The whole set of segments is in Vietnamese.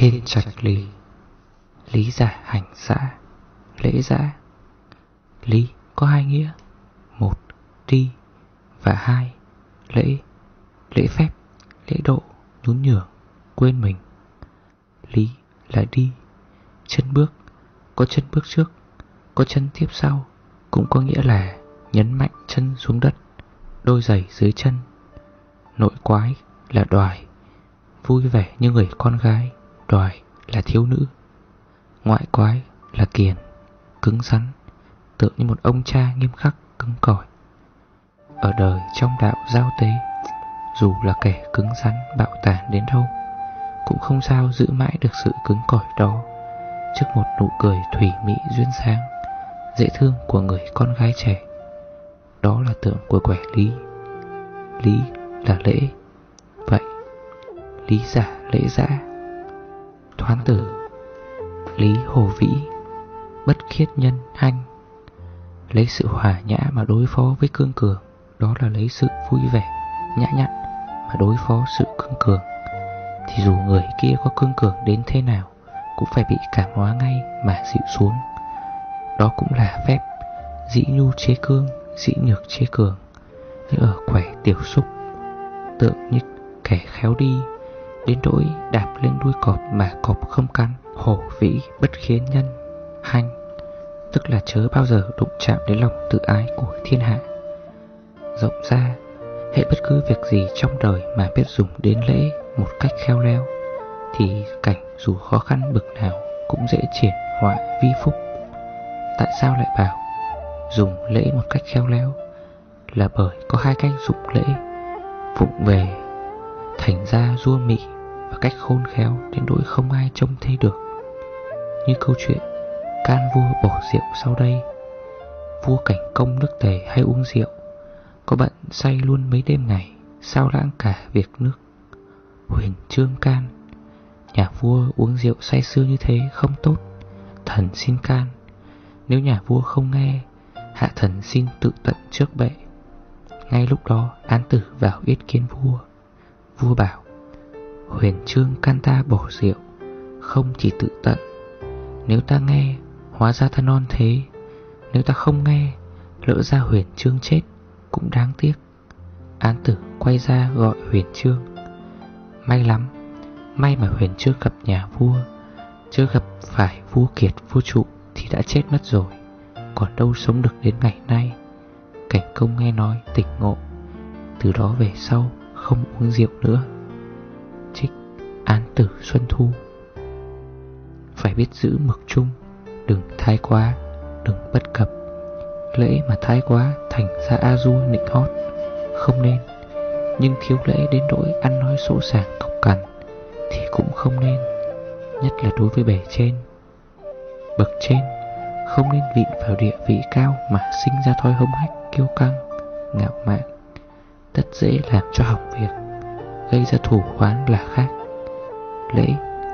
Thiên trạch lý. Lý giả hành xã. Lễ giã Lý có hai nghĩa. Một đi Và hai, lễ. Lễ phép, Lễ độ, Nhún nhường, Quên mình. Lý là đi. Chân bước. Có chân bước trước. Có chân tiếp sau. Cũng có nghĩa là nhấn mạnh chân xuống đất. Đôi giày dưới chân. Nội quái là đoài. Vui vẻ như người con gái. Đoài là thiếu nữ, Ngoại quái là kiền, Cứng rắn, Tựa như một ông cha nghiêm khắc cứng cỏi. Ở đời trong đạo giao tế, Dù là kẻ cứng rắn bạo tàn đến đâu, Cũng không sao giữ mãi được sự cứng cỏi đó. Trước một nụ cười thủy mỹ duyên sáng Dễ thương của người con gái trẻ, Đó là tượng của quẻ lý. Lý là lễ, Vậy Lý giả lễ giả Thoán tử. Lý Hồ Vĩ, Bất khiết nhân hanh, Lấy sự hòa nhã mà đối phó với cương cường, Đó là lấy sự vui vẻ, Nhã nhặn mà đối phó sự cương cường. Thì dù người kia có cương cường đến thế nào, Cũng phải bị cảm hóa ngay mà dịu xuống. Đó cũng là phép, Dĩ nhu chế cương, Dĩ nhược chế cường. Như ở quẻ tiểu xúc, Tượng như kẻ khéo đi Đến nỗi đạp lên đuôi cọp mà cọp không cắn Hổ vĩ bất khiến nhân, hanh. Tức là chớ bao giờ đụng chạm đến lòng tự ái của thiên hạ. Rộng ra, Hệ bất cứ việc gì trong đời mà biết dùng đến lễ một cách khéo léo, Thì cảnh dù khó khăn bực nào cũng dễ triển họa vi phúc. Tại sao lại bảo dùng lễ một cách khéo léo? Là bởi có hai cách dụng lễ. Phụng về, Thành ra rua mị và cách khôn khéo đến nỗi không ai trông thấy được. Như câu chuyện, Can vua bỏ rượu sau đây. Vua cảnh công nước tề hay uống rượu, Có bận say luôn mấy đêm ngày, Sao lãng cả việc nước. Huyền trương can, Nhà vua uống rượu say sưa như thế không tốt, Thần xin can. Nếu nhà vua không nghe, Hạ thần xin tự tận trước bệ. Ngay lúc đó án tử vào yết kiến vua. Vua bảo Huyền trương can ta bỏ rượu, Không chỉ tự tận. Nếu ta nghe, Hóa ra ta non thế. Nếu ta không nghe, Lỡ ra huyền trương chết, Cũng đáng tiếc. Án tử quay ra gọi huyền trương. May lắm, May mà huyền chưa gặp nhà vua. Chưa gặp phải vua kiệt, vua trụ Thì đã chết mất rồi. Còn đâu sống được đến ngày nay? Cảnh công nghe nói, tỉnh ngộ. Từ đó về sau, không uống rượu nữa án tử Xuân Thu. Phải biết giữ mực chung, Đừng thái quá, Đừng bất cập. Lễ mà thái quá thành ra a du nịnh hót. Không nên, Nhưng thiếu lễ đến nỗi ăn nói sỗ sàng cọc cằn Thì cũng không nên, Nhất là đối với bề trên. Bậc trên, Không nên vịn vào địa vị cao Mà sinh ra thói hống hách, kiêu căng, Ngạo mạn. Tất dễ làm cho hỏng việc, Gây ra thủ khoán là khác. Lễ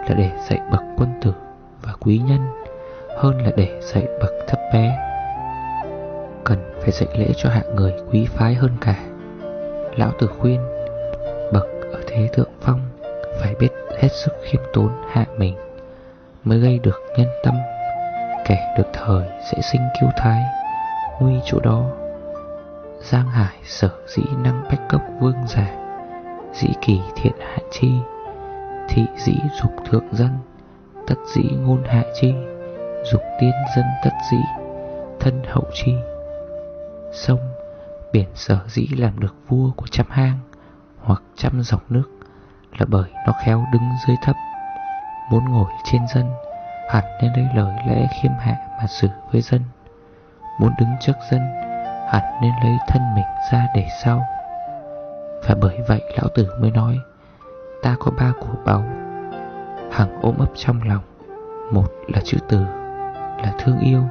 là để dạy bậc quân tử và quý nhân, hơn là để dạy bậc thấp bé. Cần phải dạy lễ cho hạng người quý phái hơn cả. Lão tử khuyên, Bậc ở thế thượng phong Phải biết hết sức khiêm tốn hạ mình Mới gây được nhân tâm. Kẻ được thời sẽ sinh kiêu thái, Nguy chỗ đó. Giang hải sở dĩ năng bách cốc vương giả, Dĩ kỳ thiện hạ chi Thị dĩ dục thượng dân, Tất dĩ ngôn hạ chi, Dục tiên dân tất dĩ, Thân hậu chi. Sông, Biển sở dĩ làm được vua của trăm hang Hoặc trăm dòng nước Là bởi nó khéo đứng dưới thấp, Muốn ngồi trên dân, Hẳn nên lấy lời lẽ khiêm hạ Mà xử với dân. Muốn đứng trước dân, Hẳn nên lấy thân mình ra để sau. Và bởi vậy lão tử mới nói Ta có ba của báu. Hằng ôm ấp trong lòng. Một là chữ từ, là thương yêu.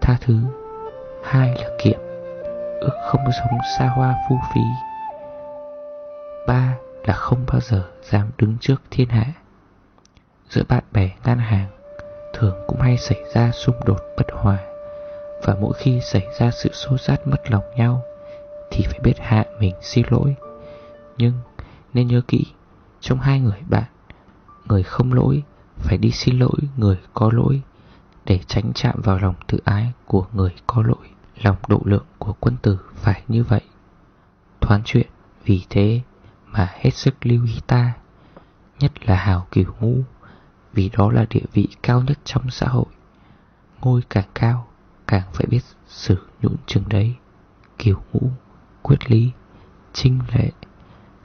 Tha thứ. Hai là kiệm. Ước không sống xa hoa phú phí Ba là không bao giờ dám đứng trước thiên hạ. Giữa bạn bè ngang hàng, Thường cũng hay xảy ra xung đột bất hòa. Và mỗi khi xảy ra sự xô xát mất lòng nhau, Thì phải biết hạ mình xin lỗi. Nhưng nên nhớ kỹ trong hai người bạn. Người không lỗi, Phải đi xin lỗi người có lỗi, Để tránh chạm vào lòng tự ái của người có lỗi. Lòng độ lượng của quân tử phải như vậy. Thoán chuyện, vì thế mà hết sức lưu ý ta, Nhất là hào kiều ngũ Vì đó là địa vị cao nhất trong xã hội. Ngôi càng cao, Càng phải biết xử nhũn chừng đấy. Kiều ngũ Quyết lý Trinh lệ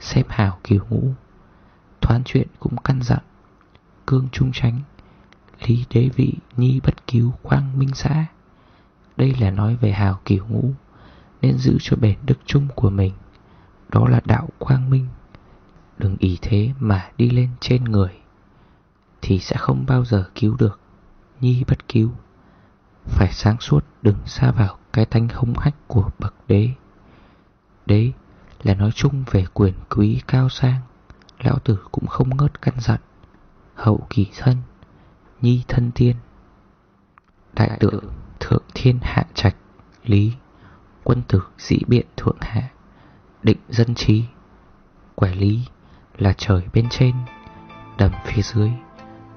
Xếp hào kiều ngũ Thoán chuyện cũng căn dặn. Cương trung tránh Lý đế vị, nhi bất cứu, quang minh xã. Đây là nói về hào kiểu ngũ, Nên giữ cho bền đức chung của mình. Đó là đạo quang minh. Đừng ý thế mà đi lên trên người, Thì sẽ không bao giờ cứu được. Nhi bất cứu, Phải sáng suốt đừng xa vào cái thanh hung hách của bậc đế. Đấy là nói chung về quyền quý cao sang. Lão tử cũng không ngớt căn dặn. Hậu kỳ thân Nhi thân tiên. Đại tượng thượng thiên hạ trạch, Lý. Quân tử dĩ biện thượng hạ, Định dân trí Quẻ lý là trời bên trên, Đầm phía dưới.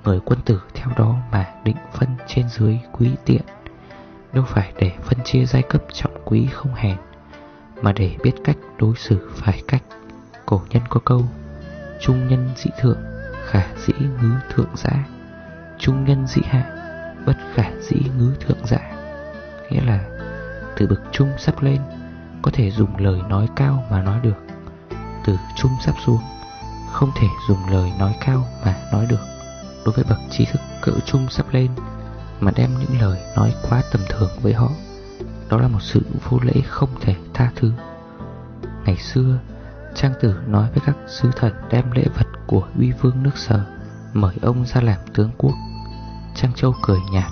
Người quân tử theo đó mà định phân trên dưới quý tiện. Đâu phải để phân chia giai cấp trọng quý không hèn, Mà để biết cách đối xử phải cách. Cổ nhân có câu Trung nhân dị thượng, Khả dĩ ngứ thượng giả. Trung nhân dị hạ, Bất khả dĩ ngứ thượng giả. Nghĩa là, Từ bậc trung sắp lên, Có thể dùng lời nói cao mà nói được. Từ trung sắp xuống, Không thể dùng lời nói cao mà nói được. Đối với bậc trí thức cỡ trung sắp lên, Mà đem những lời nói quá tầm thường với họ, Đó là một sự vô lễ không thể tha thứ. Ngày xưa Trang tử nói với các sứ thần đem lễ vật của uy vương nước sở Mời ông ra làm tướng quốc. Trang Châu cười nhạt,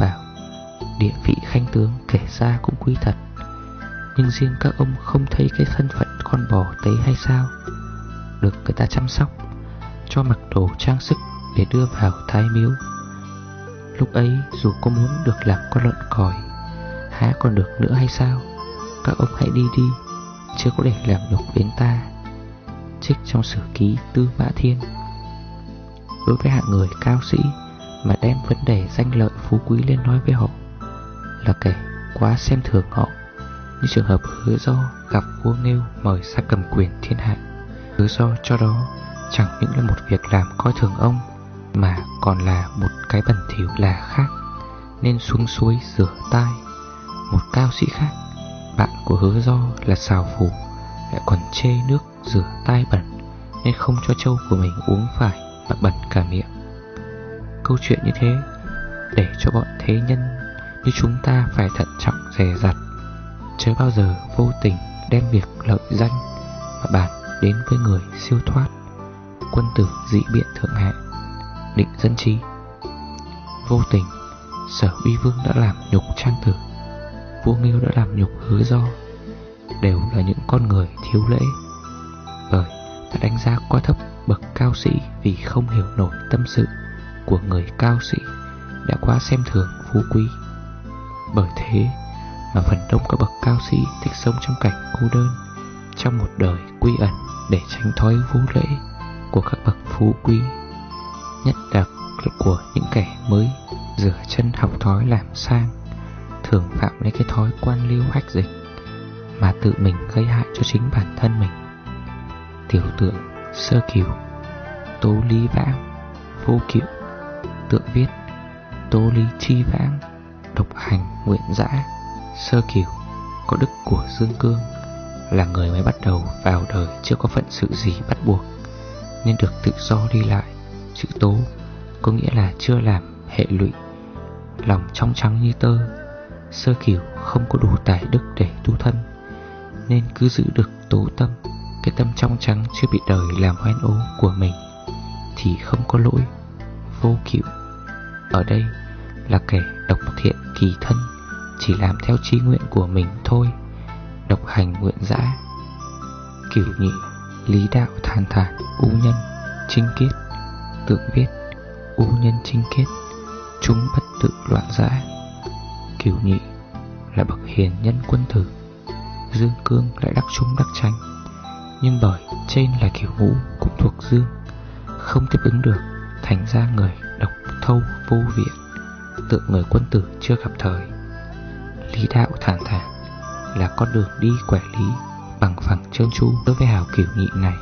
Bảo, Địa vị khanh tướng kể ra cũng quý thật, Nhưng riêng các ông không thấy cái thân phận con bò tế hay sao? Được người ta chăm sóc, Cho mặc đồ trang sức để đưa vào thái miếu. Lúc ấy dù có muốn được làm con lợn còi, Há còn được nữa hay sao? Các ông hãy đi đi chưa có để làm nhục đến ta. Trích trong sử ký Tư Mã Thiên. Đối với hạng người cao sĩ Mà đem vấn đề danh lợi phú quý lên nói với họ, Là kẻ quá xem thường họ. Như trường hợp hứa do gặp vua Nghêu mời ra cầm quyền thiên hạ. Hứa do cho đó chẳng những là một việc làm coi thường ông, Mà còn là một cái bẩn thỉu là khác. Nên xuống suối rửa tay Một cao sĩ khác bạn của hứa do là xào phủ, Lại còn chê nước rửa tay bẩn, Nên không cho trâu của mình uống phải Mà bẩn cả miệng. Câu chuyện như thế, Để cho bọn thế nhân Như chúng ta phải thận trọng dè dặt Chớ bao giờ vô tình đem việc lợi danh Mà bạn đến với người siêu thoát, Quân tử dị biện thượng hạ, Định dân trí Vô tình, Sở uy vương đã làm nhục trang tử vua Nghiêu đã làm nhục hứa do, Đều là những con người thiếu lễ. Bởi đã đánh giá quá thấp bậc cao sĩ Vì không hiểu nổi tâm sự của người cao sĩ Đã quá xem thường phú quý. Bởi thế mà phần đông các bậc cao sĩ thích sống trong cảnh cô đơn, Trong một đời quy ẩn để tránh thói vô lễ của các bậc phú quý, Nhất đặc của những kẻ mới rửa chân học thói làm sang thường phạm lấy cái thói quan liêu hách dịch mà tự mình gây hại cho chính bản thân mình. Tiểu tượng sơ kiều, tố lý vãng, vô kiệu, tượng viết, tố lý chi vãng, độc hành nguyện dã, sơ kiều, có đức của Dương Cương, là người mới bắt đầu vào đời chưa có phận sự gì bắt buộc, nên được tự do đi lại. Chữ tố có nghĩa là chưa làm hệ lụy, lòng trong trắng như tơ Sơ kiểu không có đủ tài đức để tu thân, Nên cứ giữ được tố tâm. Cái tâm trong trắng chưa bị đời làm hoen ố của mình, Thì không có lỗi. Vô cựu Ở đây là kẻ độc thiện kỳ thân, Chỉ làm theo trí nguyện của mình thôi, Độc hành nguyện dã. Kiểu nhị, Lý đạo than thản, U nhân Trinh kiết Tượng viết U nhân trinh kiết Chúng bất tự loạn dã. Kiều nhị là bậc hiền nhân quân tử. Dương cương lại đắc trung đắc tranh Nhưng bởi trên là kiểu ngũ cũng thuộc dương, Không tiếp ứng được, thành ra người độc thâu vô viện, tượng người quân tử chưa gặp thời. Lý đạo thản thản Là con đường đi quẻ lý Bằng phẳng trơn tru đối với hào kiểu nhị này.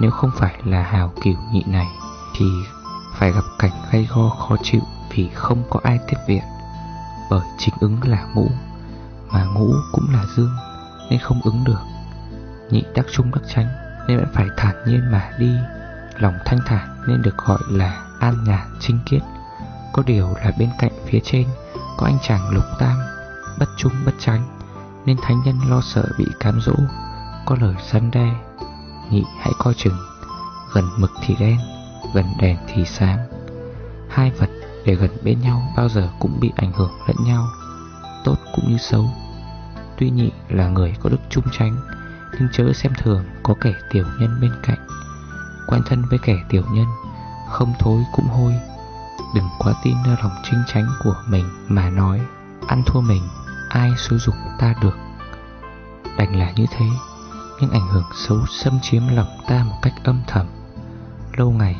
Nếu không phải là hào kiểu nhị này, Thì phải gặp cảnh gây go khó chịu Vì không có ai tiếp viện. Bởi chính ứng là ngũ, Mà ngũ cũng là dương, Nên không ứng được. Nhị đắc trung đắc tránh Nên vẫn phải thản nhiên mà đi. Lòng thanh thản, nên được gọi là an nhàn trinh kiết. Có điều là bên cạnh phía trên, Có anh chàng lục tam, Bất trung bất tránh Nên thánh nhân lo sợ bị cám dỗ. Có lời săn đe, Nhị hãy coi chừng, Gần mực thì đen, Gần đèn thì sáng. Hai vật để gần bên nhau, Bao giờ cũng bị ảnh hưởng lẫn nhau, Tốt cũng như xấu. Tuy nhị là người có đức trung tránh Nhưng chớ xem thường có kẻ tiểu nhân bên cạnh. Quen thân với kẻ tiểu nhân, Không thối cũng hôi. Đừng quá tin nơi lòng trinh tránh của mình Mà nói, Ăn thua mình, Ai xúi dục ta được. Đành là như thế, Nhưng ảnh hưởng xấu xâm chiếm lòng ta một cách âm thầm. Lâu ngày,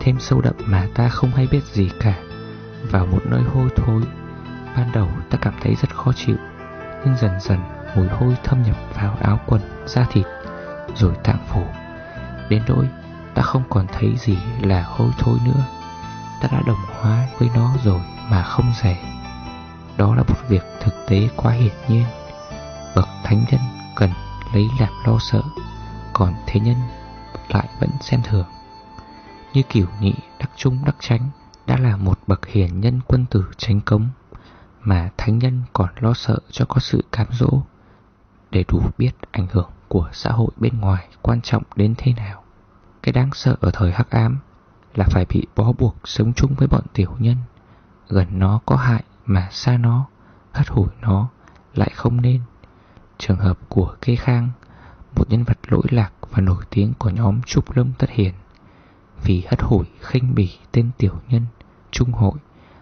Thêm sâu đậm mà ta không hay biết gì cả. Vào một nơi hôi thối. Ban đầu ta cảm thấy rất khó chịu Nhưng dần dần mùi hôi thâm nhập vào áo quần, da thịt Rồi tạng phủ Đến nỗi ta không còn thấy gì là hôi thối nữa. Ta đã đồng hóa với nó rồi mà không rẻ. Đó là một việc thực tế quá hiển nhiên. Bậc thánh nhân cần lấy làm lo sợ Còn thế nhân lại vẫn xem thường. Như kiểu nhị đắc trung đắc tránh đã là một bậc hiền nhân quân tử tránh cống, Mà thánh nhân còn lo sợ cho có sự cám dỗ, Để đủ biết ảnh hưởng của xã hội bên ngoài quan trọng đến thế nào. Cái đáng sợ ở thời hắc ám Là phải bị bó buộc sống chung với bọn tiểu nhân. Gần nó có hại mà xa nó, Hất hủi nó lại không nên. Trường hợp của Kê Khang, Một nhân vật lỗi lạc và nổi tiếng của nhóm Trúc Lâm Tất Hiền vì hất hủi, khinh bỉ tên tiểu nhân Trung hội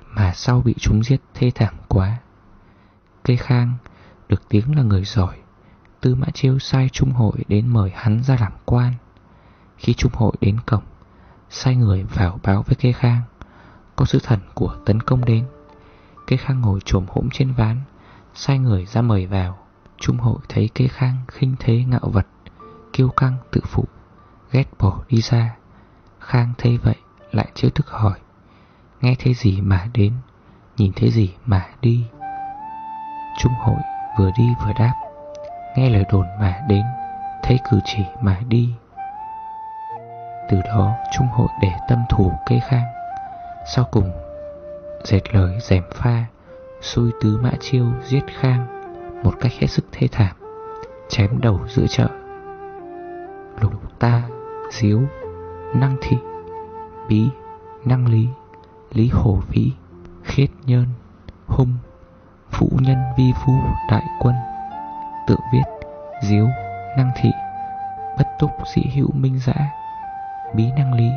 Mà sau bị chúng giết thê thảm quá. Kê Khang được tiếng là người giỏi, Tư Mã Chiêu sai Trung hội đến mời hắn ra làm quan. Khi trung hội đến cổng, Sai người vào báo với kê khang, Có sứ thần của tấn công đến. Kê khang ngồi trồm hỗn trên ván, Sai người ra mời vào. Trung hội thấy kê khang khinh thế ngạo vật, Kiêu căng tự phụ, Ghét bỏ đi ra. Khang thấy vậy, lại chiếu thức hỏi. Nghe thấy gì mà đến, Nhìn thấy gì mà đi. Trung hội vừa đi vừa đáp. Nghe lời đồn mà đến, Thấy cử chỉ mà đi. Từ đó, Trung hội để tâm thủ kê khang. Sau cùng, Dệt lời dèm pha, Xui tứ mã chiêu giết khang Một cách hết sức thê thảm, Chém đầu giữa chợ. Lục ta Diếu Năng thị, Bí, Năng lý Lý hổ vĩ, khết nhơn, Hung Phụ nhân vi phu đại quân, Tự viết, Diếu, Năng thị, Bất túc sĩ hữu minh giã, bí năng lý,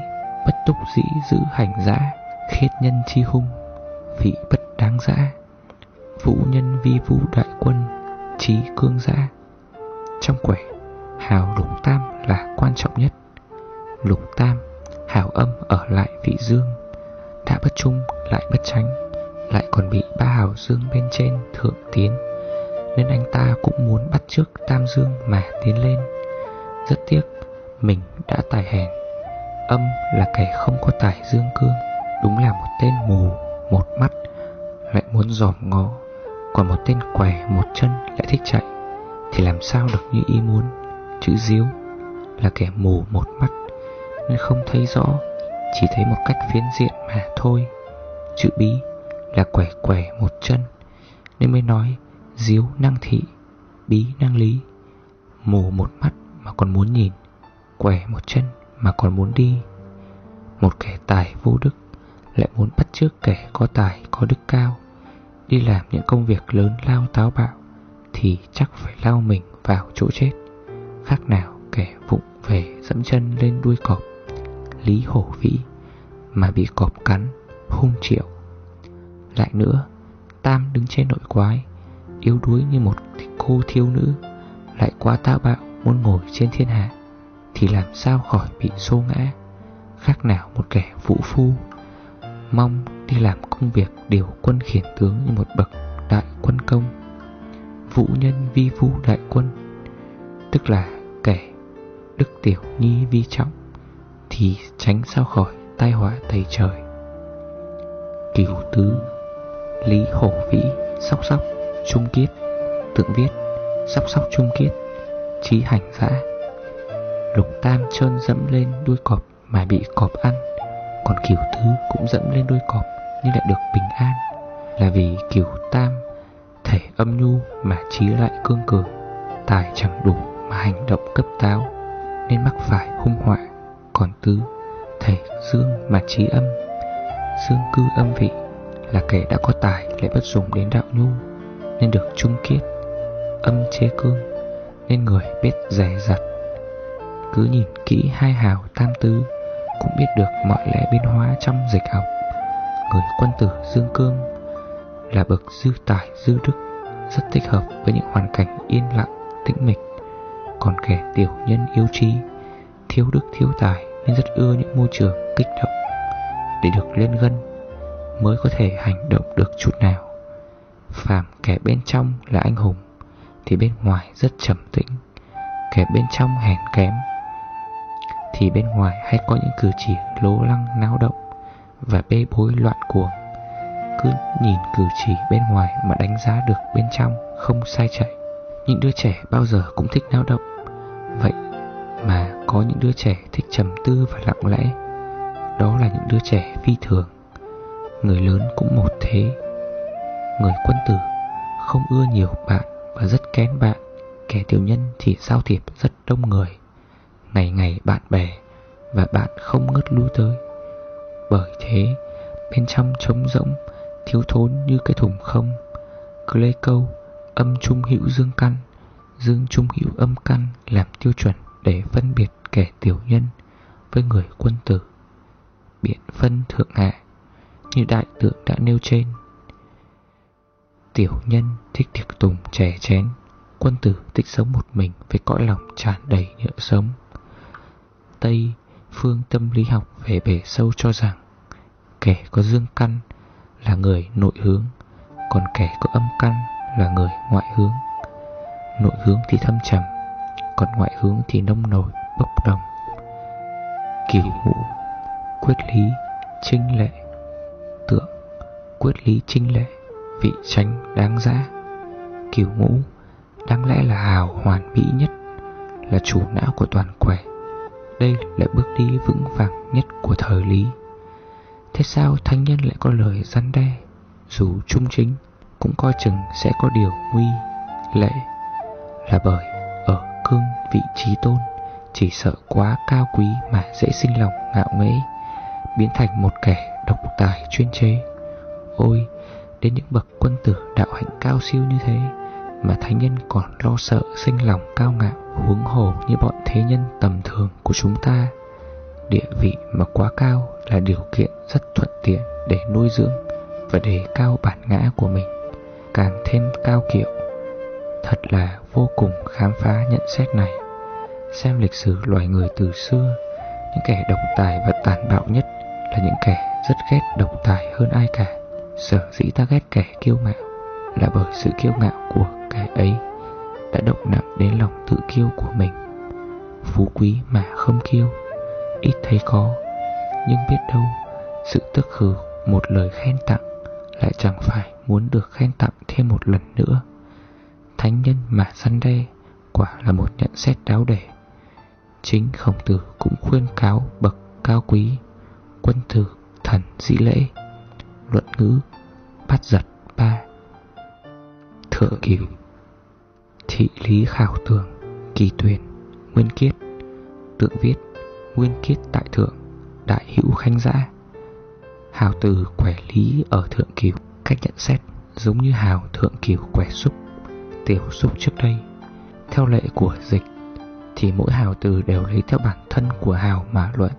Bất túc dĩ giữ hành dã khết nhân chi hung, Vị bất đáng dã Vũ nhân vi vũ đại quân Trí cương dã Trong quẻ, Hào đúng tam là quan trọng nhất. Lục tam, hảo âm ở lại vị dương. Đã bất trung, lại bất tránh Lại còn bị ba hảo dương bên trên thượng tiến. Nên anh ta cũng muốn bắt trước tam dương mà tiến lên. Rất tiếc, Mình đã tài hèn. Âm là kẻ không có tài dương cương, Đúng là một tên mù, Một mắt, Lại muốn dòm ngó. Còn một tên què, một chân lại thích chạy. Thì làm sao được như ý muốn? Chữ diếu là kẻ mù, một mắt. Nên không thấy rõ, Chỉ thấy một cách phiến diện mà thôi. Chữ bí là quẻ quẻ một chân, Nên mới nói Diếu năng thị, Bí năng lý. Mù một mắt mà còn muốn nhìn, Quẻ một chân mà còn muốn đi. Một kẻ tài vô đức Lại muốn bắt chước kẻ có tài có đức cao. Đi làm những công việc lớn lao táo bạo Thì chắc phải lao mình vào chỗ chết. Khác nào kẻ vụng về dẫm chân lên đuôi cọp. Lý hổ vĩ Mà bị cọp cắn, hung triệu. Lại nữa, Tam đứng trên nội quái, Yếu đuối như một cô thiếu nữ, Lại quá táo bạo muốn ngồi trên thiên hạ, thì làm sao khỏi bị xô ngã? Khác nào một kẻ vũ phu, Mong đi làm công việc điều quân khiển tướng như một bậc đại quân công. Vũ nhân vi vu đại quân, Tức là kẻ đức tiểu nhi vi trọng. Thì tránh sao khỏi tai họa thầy trời. Cửu tứ, Lý hổ vĩ, Sóc sóc, Trung kiết, Tượng viết, Sóc sóc, trung kiết Trí hành giã. Lục tam trơn dẫm lên đuôi cọp Mà bị cọp ăn, Còn cửu tứ cũng dẫm lên đuôi cọp Nhưng lại được bình an, Là vì cửu tam Thể âm nhu mà trí lại cương cường Tài chẳng đủ mà hành động cấp táo, Nên mắc phải hung họa. Còn tứ Thể dương mà trí âm. Dương cư âm vị Là kẻ đã có tài lại bất dùng đến đạo nhu Nên được trung kiết Âm chế cương Nên người biết rẻ rặt Cứ nhìn kỹ hai hào tam tứ Cũng biết được mọi lẽ biến hóa trong dịch học. Người quân tử dương cương Là bậc dư tài dư đức Rất thích hợp với những hoàn cảnh yên lặng, tĩnh mịch. Còn kẻ tiểu nhân yêu trí Thiếu đức thiếu tài nên rất ưa những môi trường kích động Để được lên gân Mới có thể hành động được chút nào. Phàm kẻ bên trong là anh hùng Thì bên ngoài rất trầm tĩnh. Kẻ bên trong hèn kém Thì bên ngoài hay có những cử chỉ lố lăng náo động Và bê bối loạn cuồng. Cứ nhìn cử chỉ bên ngoài mà đánh giá được bên trong không sai chạy. Những đứa trẻ bao giờ cũng thích náo động mà có những đứa trẻ thích trầm tư và lặng lẽ. Đó là những đứa trẻ phi thường. Người lớn cũng một thế. Người quân tử không ưa nhiều bạn và rất kén bạn. Kẻ tiểu nhân thì giao thiệp rất đông người. Ngày ngày bạn bè và bạn không ngớt lui tới. Bởi thế, bên trong trống rỗng, Thiếu thốn như cái thùng không. Cứ lấy câu âm trung hữu dương căn, Dương trung hữu âm căn làm tiêu chuẩn để phân biệt kẻ tiểu nhân với người quân tử, Biện phân thượng hạ như đại tượng đã nêu trên. Tiểu nhân thích tiệc tùng chè chén, Quân tử thích sống một mình với cõi lòng tràn đầy nhựa sống. Tây phương tâm lý học về bể sâu cho rằng, Kẻ có dương căn là người nội hướng, Còn kẻ có âm căn là người ngoại hướng. Nội hướng thì thâm trầm còn ngoại hướng thì nông nổi, bốc đồng. Kiểu ngũ Quyết lý, trinh lệ. Tượng Quyết lý trinh lệ Vị tránh đáng giá. Kiểu ngũ Đáng lẽ là hào hoàn mỹ nhất Là chủ não của toàn quẻ. Đây là bước đi vững vàng nhất của thời lý. Thế sao thánh nhân lại có lời răn đe? Dù trung chính Cũng coi chừng sẽ có điều nguy Lệ Là bởi ở vị trí tôn, Chỉ sợ quá cao quý mà dễ sinh lòng ngạo nghễ, Biến thành một kẻ độc tài chuyên chế. Ôi, Đến những bậc quân tử đạo hạnh cao siêu như thế Mà thánh nhân còn lo sợ sinh lòng cao ngạo, Huống hồ như bọn thế nhân tầm thường của chúng ta. Địa vị mà quá cao là điều kiện rất thuận tiện để nuôi dưỡng Và đề cao bản ngã của mình, Càng thêm cao kiệu. Thật là vô cùng khám phá nhận xét này. Xem lịch sử loài người từ xưa, Những kẻ độc tài và tàn bạo nhất Là những kẻ rất ghét độc tài hơn ai cả. Sở dĩ ta ghét kẻ kiêu ngạo Là bởi sự kiêu ngạo của kẻ ấy Đã động nặng đến lòng tự kiêu của mình. Phú quý mà không kiêu, Ít thấy có, Nhưng biết đâu Sự tức khử một lời khen tặng Lại chẳng phải muốn được khen tặng thêm một lần nữa. Thánh nhân mà săn đe, Quả là một nhận xét đáo để. Chính khổng tử cũng khuyên cáo bậc cao quý, Quân tử thần dĩ lễ. Luận ngữ, Bắt giật ba. Thượng cửu Thị lý khảo tường, Kỳ tuyển Nguyên kiết. Tượng viết, Nguyên kiết tại thượng, Đại hữu khanh giã. Hào từ quẻ lý ở thượng cửu Cách nhận xét giống như hào thượng cửu quẻ xúc. Tiểu xúc trước đây. Theo lệ của dịch, Thì mỗi hào từ đều lấy theo bản thân của hào mà luận,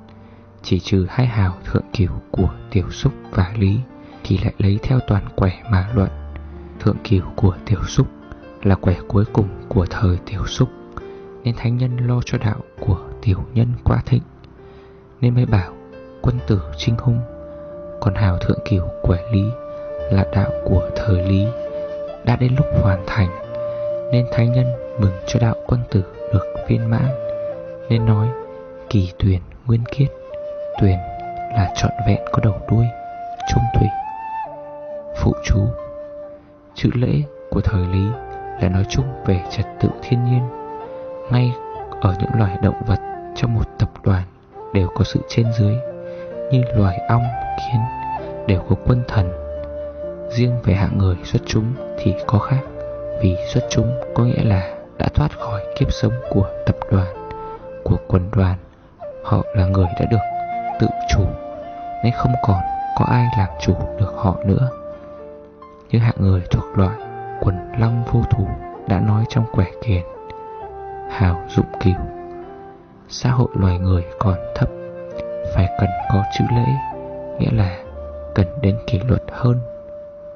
Chỉ trừ hai hào thượng cửu của tiểu xúc và lý thì lại lấy theo toàn quẻ mà luận. Thượng cửu của tiểu xúc là quẻ cuối cùng của thời tiểu xúc Nên thánh nhân lo cho đạo của tiểu nhân quá thịnh, Nên mới bảo quân tử trinh hung, Còn hào thượng cửu quẻ lý Là đạo của thời lý Đã đến lúc hoàn thành. Nên thái nhân mừng cho đạo quân tử được viên mãn Nên nói kỳ tuyển nguyên kiết Tuyển là trọn vẹn có đầu đuôi Trung thủy. Phụ chú Chữ lễ của thời lý là nói chung về trật tự thiên nhiên. Ngay ở những loài động vật trong một tập đoàn đều có sự trên dưới Như loài ong, kiến đều có quân thần. Riêng về hạng người xuất chúng thì có khác. Vì xuất chúng có nghĩa là đã thoát khỏi kiếp sống của tập đoàn, của quần đoàn. Họ là người đã được tự chủ Nên không còn có ai làm chủ được họ nữa. Những hạng người thuộc loại quần long vô thủ đã nói trong quẻ kiền Hào dụng cửu Xã hội loài người còn thấp Phải cần có chữ lễ Nghĩa là cần đến kỷ luật hơn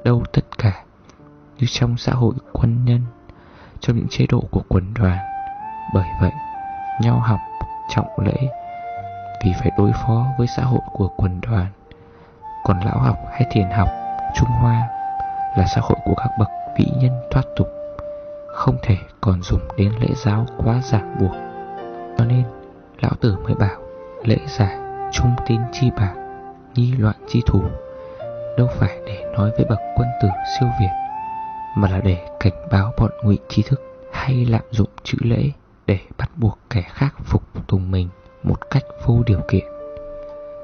Đâu tất cả. Như trong xã hội quân nhân Trong những chế độ của quân đoàn. Bởi vậy Nho học trọng lễ Vì phải đối phó với xã hội của quân đoàn. Còn lão học hay thiền học Trung Hoa Là xã hội của các bậc vĩ nhân thoát tục, Không thể còn dùng đến lễ giáo quá ràng buộc. Cho nên, Lão Tử mới bảo Lễ giải trung tín chi bạc, Nhi loạn chi thủ, Đâu phải để nói với bậc quân tử siêu việt. Mà là để cảnh báo bọn ngụy trí thức Hay lạm dụng chữ lễ Để bắt buộc kẻ khác phục tùng mình Một cách vô điều kiện.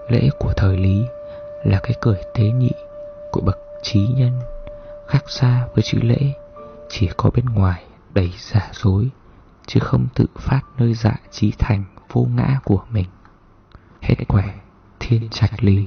Lễ của thời Lý Là cái cởi tế nhị Của bậc trí nhân, Khác xa với chữ lễ, Chỉ có bên ngoài đầy giả dối, Chứ không tự phát nơi dạ trí thành vô ngã của mình. Hết quẻ, thiên trạch lý.